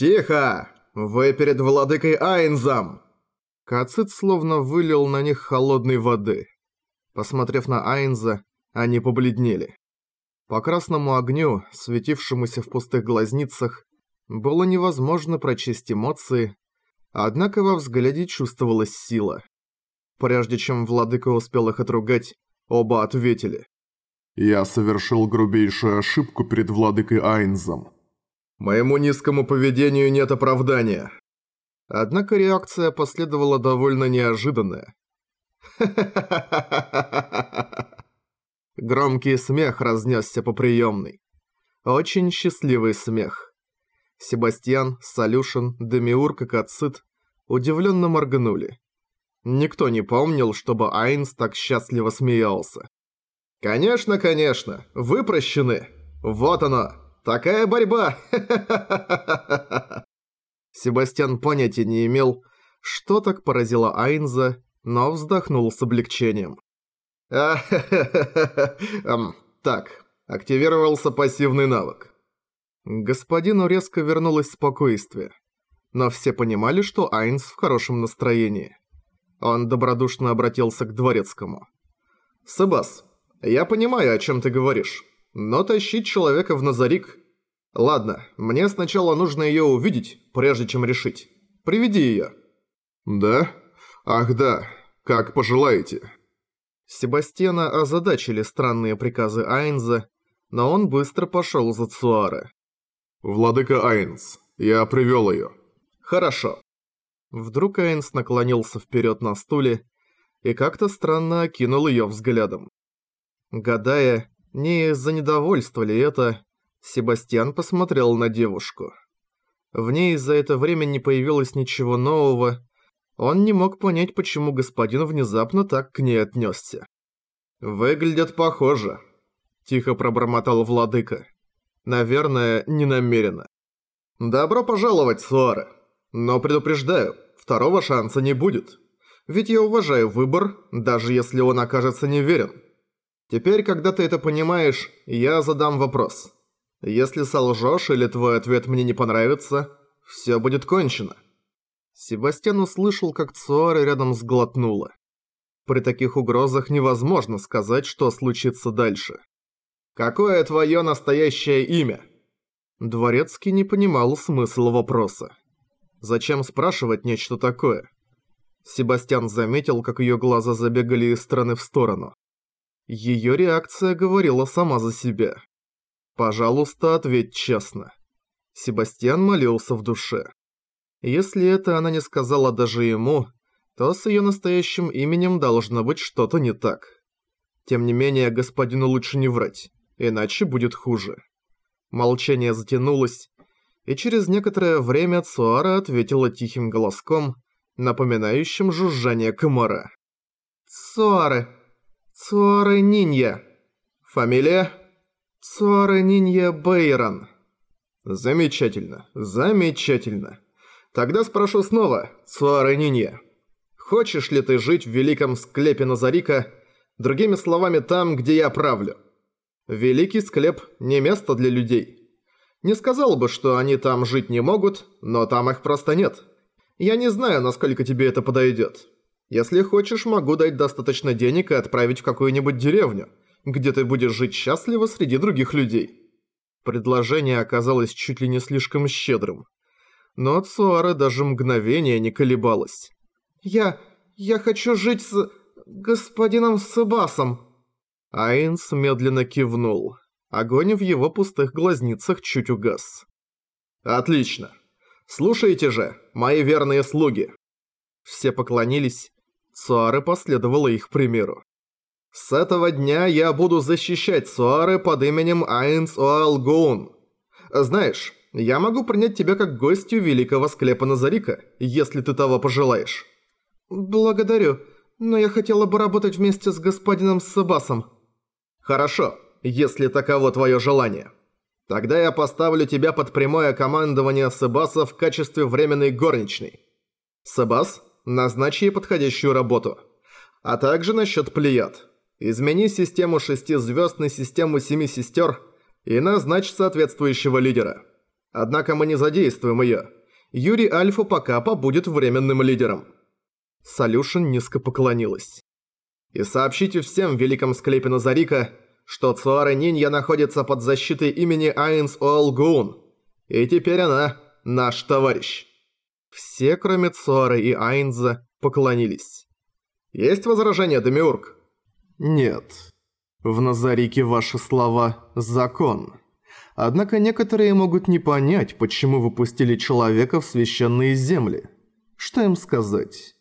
«Тихо! Вы перед владыкой Айнзом!» Кацит словно вылил на них холодной воды. Посмотрев на Айнза, они побледнели. По красному огню, светившемуся в пустых глазницах, было невозможно прочесть эмоции, однако во взгляде чувствовалась сила. Прежде чем владыка успел их отругать, оба ответили. «Я совершил грубейшую ошибку перед владыкой Айнзом». «Моему низкому поведению нет оправдания». Однако реакция последовала довольно неожиданная. Громкий смех разнесся по приемной. Очень счастливый смех. Себастьян, Солюшин, Демиург и Кацит удивленно моргнули. Никто не помнил, чтобы Айнс так счастливо смеялся. «Конечно, конечно, вы прощены. Вот оно, такая борьба!» Себастьян понятия не имел, что так поразило Айнза, но вздохнул с облегчением. Так, активировался пассивный навык. Господину резко вернулось спокойствие, но все понимали, что Айнс в хорошем настроении. Он добродушно обратился к дворецкому. «Себас, я понимаю, о чем ты говоришь, но тащить человека в Назарик Ладно, мне сначала нужно её увидеть, прежде чем решить. Приведи её. Да? Ах да, как пожелаете. Себастьяна озадачили странные приказы Айнза, но он быстро пошёл за Цуаре. «Владыка Айнс, я привёл её». «Хорошо». Вдруг Айнс наклонился вперёд на стуле и как-то странно окинул её взглядом. Гадая, не из-за недовольства ли это, Себастьян посмотрел на девушку. В ней за это время не появилось ничего нового. Он не мог понять, почему господин внезапно так к ней отнесся. «Выглядят похоже», – тихо пробормотал владыка. «Наверное, не намеренно». «Добро пожаловать, Суаре. Но предупреждаю, второго шанса не будет. Ведь я уважаю выбор, даже если он окажется неверен. Теперь, когда ты это понимаешь, я задам вопрос». Если солжешь или твой ответ мне не понравится, все будет кончено». Себастьян услышал, как Цуара рядом сглотнула. При таких угрозах невозможно сказать, что случится дальше. «Какое твое настоящее имя?» Дворецкий не понимал смысла вопроса. Зачем спрашивать нечто такое? Себастьян заметил, как ее глаза забегали из стороны в сторону. Ее реакция говорила сама за себя. Пожалуйста, ответь честно. Себастьян молился в душе. Если это она не сказала даже ему, то с ее настоящим именем должно быть что-то не так. Тем не менее, господину лучше не врать, иначе будет хуже. Молчание затянулось, и через некоторое время Цуара ответила тихим голоском, напоминающим жужжание комара. «Цуары! Цуары Нинья! Фамилия?» Цуара Нинья Бейрон. Замечательно, замечательно. Тогда спрошу снова, Цуара Нинья. Хочешь ли ты жить в великом склепе Назарика, другими словами, там, где я правлю? Великий склеп не место для людей. Не сказал бы, что они там жить не могут, но там их просто нет. Я не знаю, насколько тебе это подойдет. Если хочешь, могу дать достаточно денег и отправить в какую-нибудь деревню – где ты будешь жить счастливо среди других людей». Предложение оказалось чуть ли не слишком щедрым. Но Цуара даже мгновения не колебалась. «Я... я хочу жить с... господином Себасом». Айнс медленно кивнул. Огонь в его пустых глазницах чуть угас. «Отлично. Слушайте же, мои верные слуги». Все поклонились. Цуары последовала их примеру. С этого дня я буду защищать Суары под именем Айнс Оалгоун. Знаешь, я могу принять тебя как гостью великого склепа Назарика, если ты того пожелаешь. Благодарю, но я хотела бы работать вместе с господином Себасом. Хорошо, если таково твое желание. Тогда я поставлю тебя под прямое командование Себаса в качестве временной горничной. Себас, назначь ей подходящую работу. А также насчет плеяд. Измени систему шести звезд на систему семи сестер и назначь соответствующего лидера. Однако мы не задействуем её. Юрий Альфа пока побудет временным лидером». Солюшен низко поклонилась. «И сообщите всем в Великом Склепе Назарика, что Цуара Нинья находится под защитой имени Айнс Оалгуун, и теперь она наш товарищ». Все, кроме Цуары и Айнза, поклонились. «Есть возражения, Демиург?» «Нет. В Назарике ваши слова – закон». Однако некоторые могут не понять, почему выпустили человека в священные земли. Что им сказать?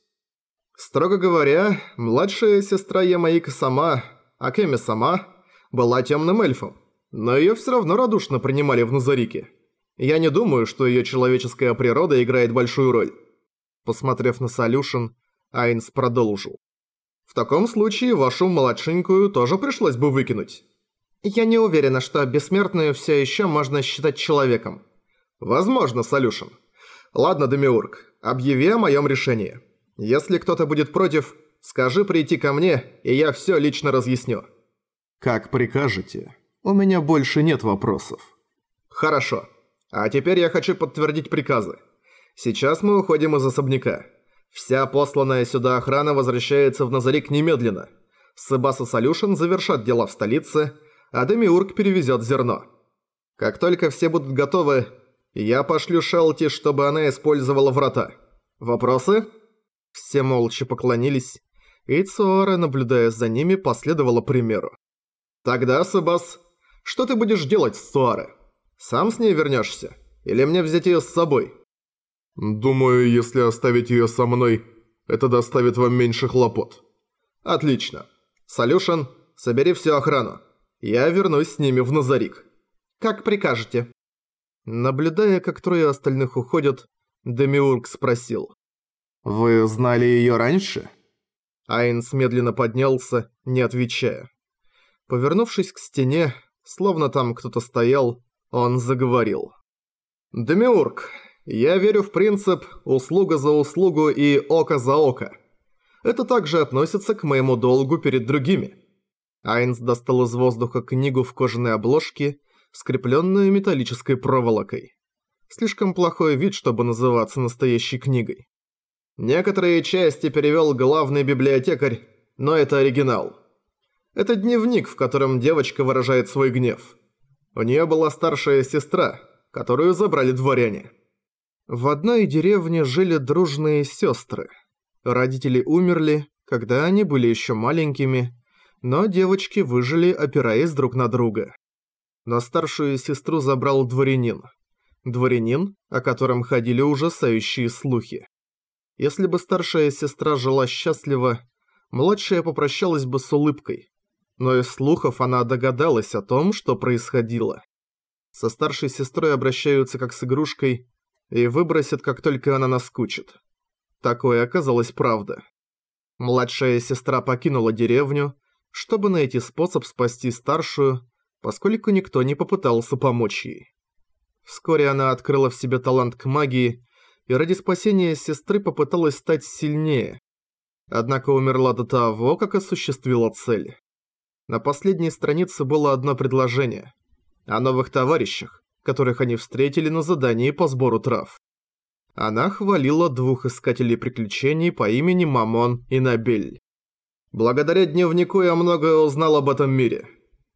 Строго говоря, младшая сестра Ямаика сама, Акеми сама, была темным эльфом, но её всё равно радушно принимали в Назарике. Я не думаю, что её человеческая природа играет большую роль. Посмотрев на Солюшен, Айнс продолжил. В таком случае вашу младшенькую тоже пришлось бы выкинуть. Я не уверена, что бессмертную всё ещё можно считать человеком. Возможно, Солюшен. Ладно, Демиург, объяви о моём решении. Если кто-то будет против, скажи прийти ко мне, и я всё лично разъясню. Как прикажете. У меня больше нет вопросов. Хорошо. А теперь я хочу подтвердить приказы. Сейчас мы уходим из особняка. Вся посланная сюда охрана возвращается в Назарик немедленно. Сыбаса Солюшен завершат дела в столице, а Демиург перевезет зерно. Как только все будут готовы, я пошлю Шелти, чтобы она использовала врата. Вопросы? Все молча поклонились, и Цуара, наблюдая за ними, последовала примеру. Тогда, Сыбас, что ты будешь делать с Цуарой? Сам с ней вернешься? Или мне взять ее с собой? Думаю, если оставить ее со мной, это доставит вам меньше хлопот. Отлично. Солюшен, собери всю охрану. Я вернусь с ними в Назарик. Как прикажете. Наблюдая, как трое остальных уходят, Демиург спросил. «Вы знали её раньше?» Айнс медленно поднялся, не отвечая. Повернувшись к стене, словно там кто-то стоял, он заговорил. «Демиург, я верю в принцип «услуга за услугу» и «око за око». Это также относится к моему долгу перед другими. Айнс достал из воздуха книгу в кожаной обложке, скрепленную металлической проволокой. Слишком плохой вид, чтобы называться настоящей книгой. Некоторые части перевел главный библиотекарь, но это оригинал. Это дневник, в котором девочка выражает свой гнев. У нее была старшая сестра, которую забрали дворяне. В одной деревне жили дружные сестры. Родители умерли, когда они были еще маленькими, но девочки выжили, опираясь друг на друга. Но старшую сестру забрал дворянин. Дворянин, о котором ходили ужасающие слухи. Если бы старшая сестра жила счастливо, младшая попрощалась бы с улыбкой. Но из слухов она догадалась о том, что происходило. Со старшей сестрой обращаются как с игрушкой и выбросят, как только она наскучит. Такое оказалось правда. Младшая сестра покинула деревню, чтобы найти способ спасти старшую, поскольку никто не попытался помочь ей. Вскоре она открыла в себе талант к магии и ради спасения сестры попыталась стать сильнее. Однако умерла до того, как осуществила цель. На последней странице было одно предложение. О новых товарищах, которых они встретили на задании по сбору трав. Она хвалила двух искателей приключений по имени Мамон и Набель. Благодаря дневнику я многое узнал об этом мире.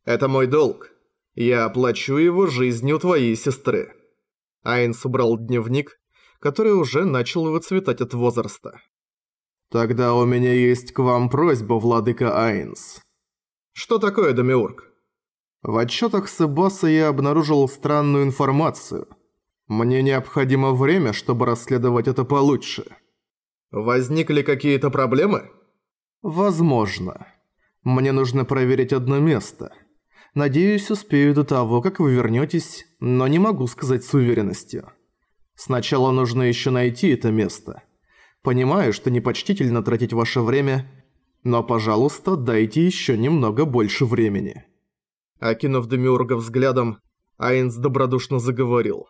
Это мой долг. Я оплачу его жизнью твоей сестры». Айнс убрал дневник, который уже начал выцветать от возраста. «Тогда у меня есть к вам просьба, владыка Айнс». «Что такое, Демиург?» В отчетах Себаса я обнаружил странную информацию. Мне необходимо время, чтобы расследовать это получше. Возникли какие-то проблемы? Возможно. Мне нужно проверить одно место. Надеюсь, успею до того, как вы вернетесь, но не могу сказать с уверенностью. Сначала нужно еще найти это место. Понимаю, что непочтительно тратить ваше время, но, пожалуйста, дайте еще немного больше времени». Окинув Демиурга взглядом, Айнс добродушно заговорил.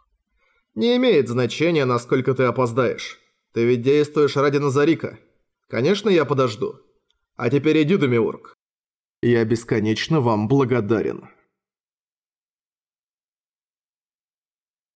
«Не имеет значения, насколько ты опоздаешь. Ты ведь действуешь ради Назарика. Конечно, я подожду. А теперь иди, Демиург. Я бесконечно вам благодарен.